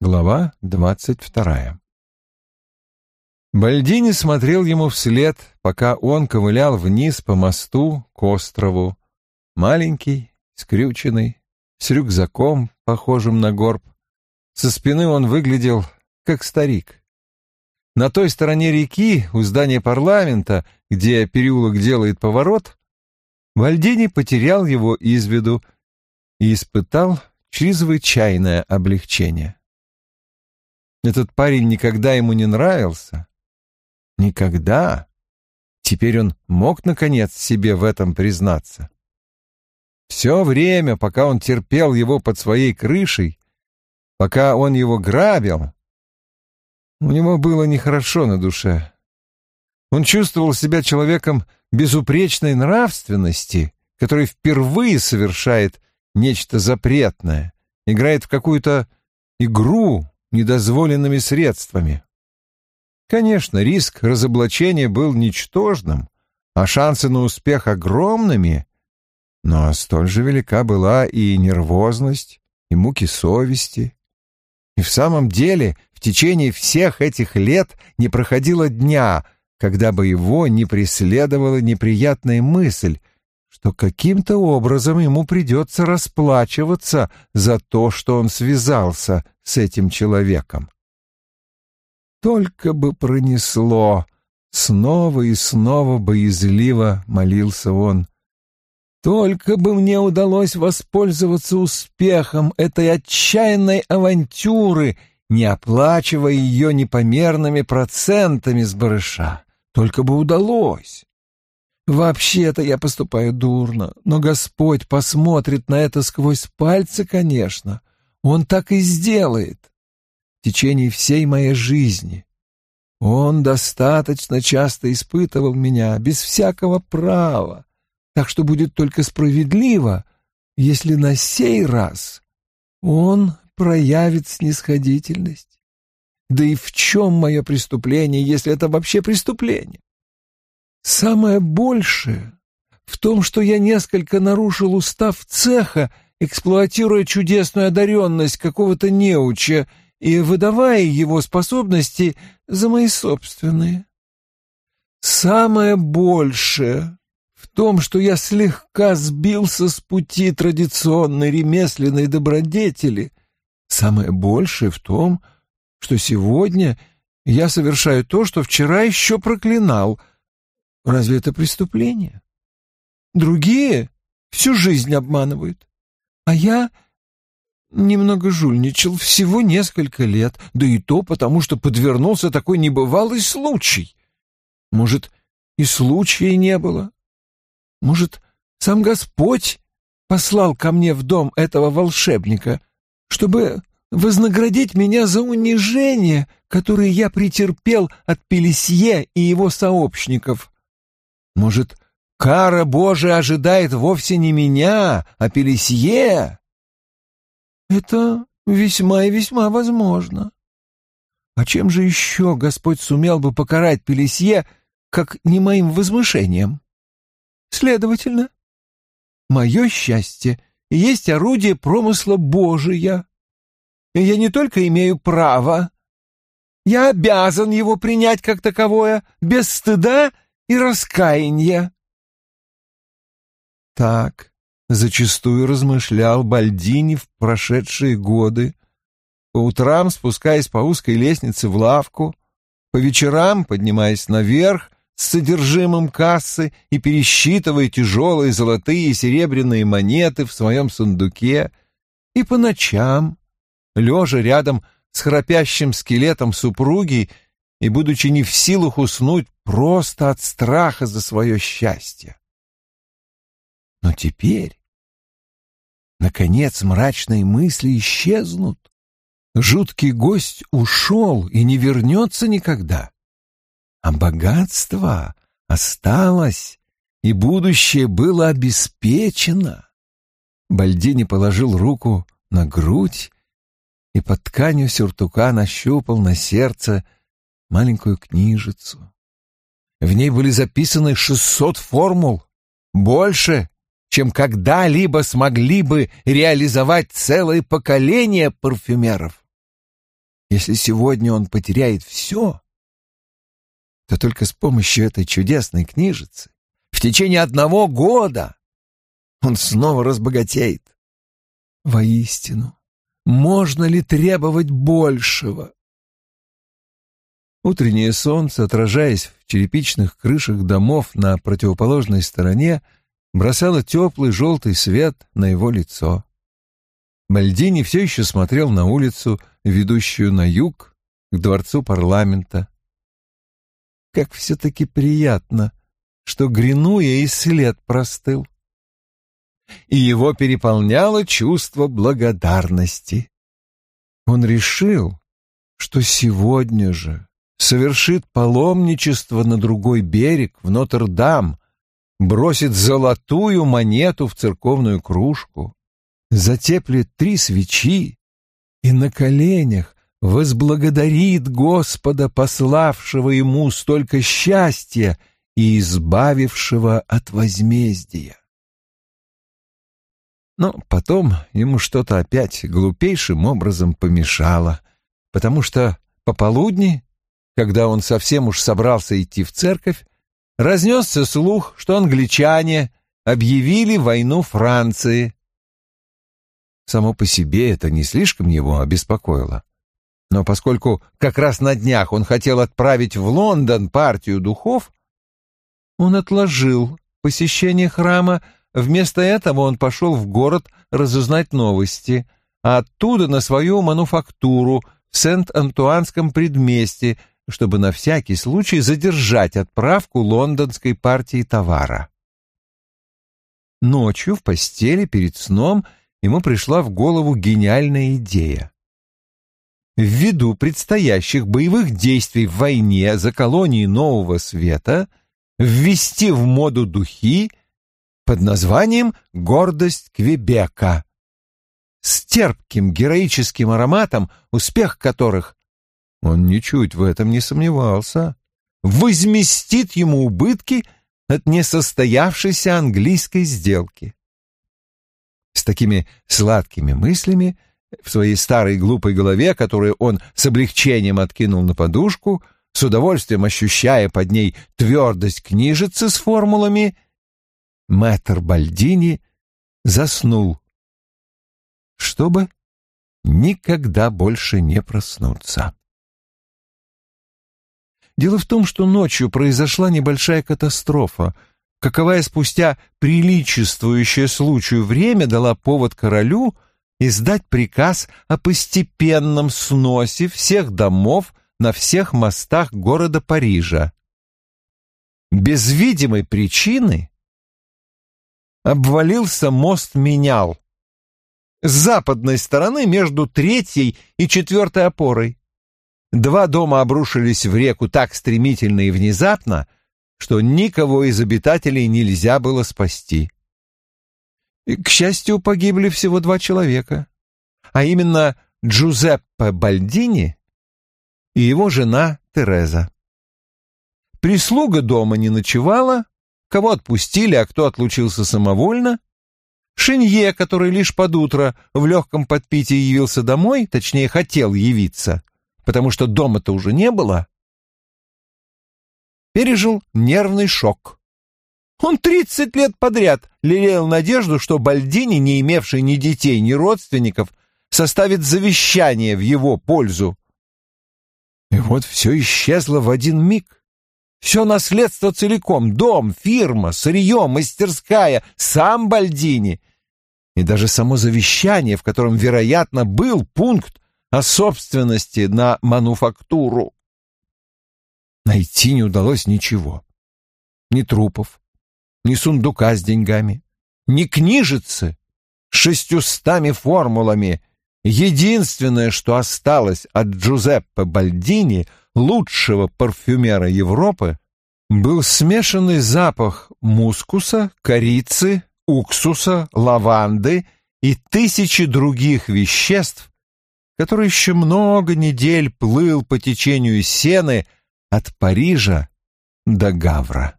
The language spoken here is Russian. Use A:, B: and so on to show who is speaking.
A: Глава двадцать вторая. Бальдини смотрел ему вслед, пока он ковылял вниз по мосту к острову. Маленький, скрюченный, с рюкзаком, похожим на горб. Со спины он выглядел как старик. На той стороне реки, у здания парламента, где переулок делает поворот, Бальдини потерял его из виду и испытал чрезвычайное облегчение. Этот парень никогда ему не нравился. Никогда. Теперь он мог, наконец, себе в этом признаться. Все время, пока он терпел его под своей крышей, пока он его грабил, у него было нехорошо на душе. Он чувствовал себя человеком безупречной нравственности, который впервые совершает нечто запретное, играет в какую-то игру, недозволенными средствами. Конечно, риск разоблачения был ничтожным, а шансы на успех огромными, но столь же велика была и нервозность, и муки совести. И в самом деле в течение всех этих лет не проходило дня, когда бы его не преследовала неприятная мысль, что каким-то образом ему придется расплачиваться за то, что он связался с этим человеком. Только бы пронесло, снова и снова боязливо молился он. Только бы мне удалось воспользоваться успехом этой отчаянной авантюры, не оплачивая ее непомерными процентами с барыша. Только бы удалось. Вообще-то я поступаю дурно, но Господь посмотрит на это сквозь пальцы, конечно. Он так и сделает. В течение всей моей жизни. Он достаточно часто испытывал меня без всякого права, так что будет только справедливо, если на сей раз он проявит снисходительность. Да и в чем мое преступление, если это вообще преступление? Самое большее в том, что я несколько нарушил устав цеха, эксплуатируя чудесную одаренность какого-то неуча и выдавая его способности за мои собственные. Самое большее в том, что я слегка сбился с пути традиционной ремесленной добродетели. Самое большее в том, что сегодня я совершаю то, что вчера еще проклинал — Разве это преступление? Другие всю жизнь обманывают. А я немного жульничал всего несколько лет, да и то потому, что подвернулся такой небывалый случай. Может, и случая не было. Может, сам Господь послал ко мне в дом этого волшебника, чтобы вознаградить меня за унижение, которое я претерпел от Пелесье и его сообщников. Может, кара Божия ожидает вовсе не меня, а Пелесье? Это весьма и весьма возможно. А чем же еще Господь сумел бы покарать Пелесье, как не моим возмышением? Следовательно, мое счастье есть орудие промысла Божия. Я не только имею право, я обязан его принять как таковое, без стыда и раскаяния. Так зачастую размышлял Бальдини в прошедшие годы, по утрам спускаясь по узкой лестнице в лавку, по вечерам поднимаясь наверх с содержимым кассы и пересчитывая тяжелые золотые и серебряные монеты в своем сундуке, и по ночам, лежа рядом с храпящим скелетом супруги и будучи не в силах уснуть просто от страха за свое счастье. Но теперь, наконец, мрачные мысли исчезнут. Жуткий гость ушел и не вернется никогда. А богатство осталось, и будущее было обеспечено. Бальдини положил руку на грудь и под тканью сюртука нащупал на сердце маленькую книжицу. В ней были записаны 600 формул, больше, чем когда-либо смогли бы реализовать целое поколение парфюмеров. Если сегодня он потеряет все, то только с помощью этой чудесной книжицы в течение одного года он снова разбогатеет. Воистину, можно ли требовать большего? Утреннее солнце, отражаясь в черепичных крышах домов на противоположной стороне, бросало теплый желтый свет на его лицо. Мальдини все еще смотрел на улицу, ведущую на юг, к дворцу парламента. Как все-таки приятно, что Гринуя и след простыл. И его переполняло чувство благодарности. Он решил, что сегодня же совершит паломничество на другой берег, в Нотр-Дам, бросит золотую монету в церковную кружку, затеплит три свечи и на коленях возблагодарит Господа, пославшего ему столько счастья и избавившего от возмездия. Но потом ему что-то опять глупейшим образом помешало, потому что пополудни, когда он совсем уж собрался идти в церковь, разнесся слух, что англичане объявили войну Франции. Само по себе это не слишком его обеспокоило. Но поскольку как раз на днях он хотел отправить в Лондон партию духов, он отложил посещение храма, вместо этого он пошел в город разузнать новости, а оттуда на свою мануфактуру в Сент-Антуанском предместе, чтобы на всякий случай задержать отправку лондонской партии товара. Ночью в постели перед сном ему пришла в голову гениальная идея. Ввиду предстоящих боевых действий в войне за колонии Нового Света ввести в моду духи под названием «Гордость Квебека» с терпким героическим ароматом, успех которых он ничуть в этом не сомневался, возместит ему убытки от несостоявшейся английской сделки. С такими сладкими мыслями в своей старой глупой голове, которую он с облегчением откинул на подушку, с удовольствием ощущая под ней твердость книжицы с формулами, мэтр Бальдини заснул, чтобы никогда больше не проснуться. Дело в том, что ночью произошла небольшая катастрофа, каковая спустя приличествующее случаю время дала повод королю издать приказ о постепенном сносе всех домов на всех мостах города Парижа. Без видимой причины обвалился мост Менял с западной стороны между третьей и четвертой опорой. Два дома обрушились в реку так стремительно и внезапно, что никого из обитателей нельзя было спасти. К счастью, погибли всего два человека, а именно Джузеппе Бальдини и его жена Тереза. Прислуга дома не ночевала, кого отпустили, а кто отлучился самовольно. Шинье, который лишь под утро в легком подпитии явился домой, точнее, хотел явиться, потому что дома-то уже не было, пережил нервный шок. Он тридцать лет подряд лелеял надежду, что Бальдини, не имевший ни детей, ни родственников, составит завещание в его пользу. И вот все исчезло в один миг. Все наследство целиком — дом, фирма, сырье, мастерская, сам Бальдини. И даже само завещание, в котором, вероятно, был пункт о собственности на мануфактуру. Найти не удалось ничего. Ни трупов, ни сундука с деньгами, ни книжицы с шестьюстами формулами. Единственное, что осталось от Джузеппе Бальдини, лучшего парфюмера Европы, был смешанный запах мускуса, корицы, уксуса, лаванды и тысячи других веществ, который еще много недель плыл по течению Сены от Парижа до Гавра.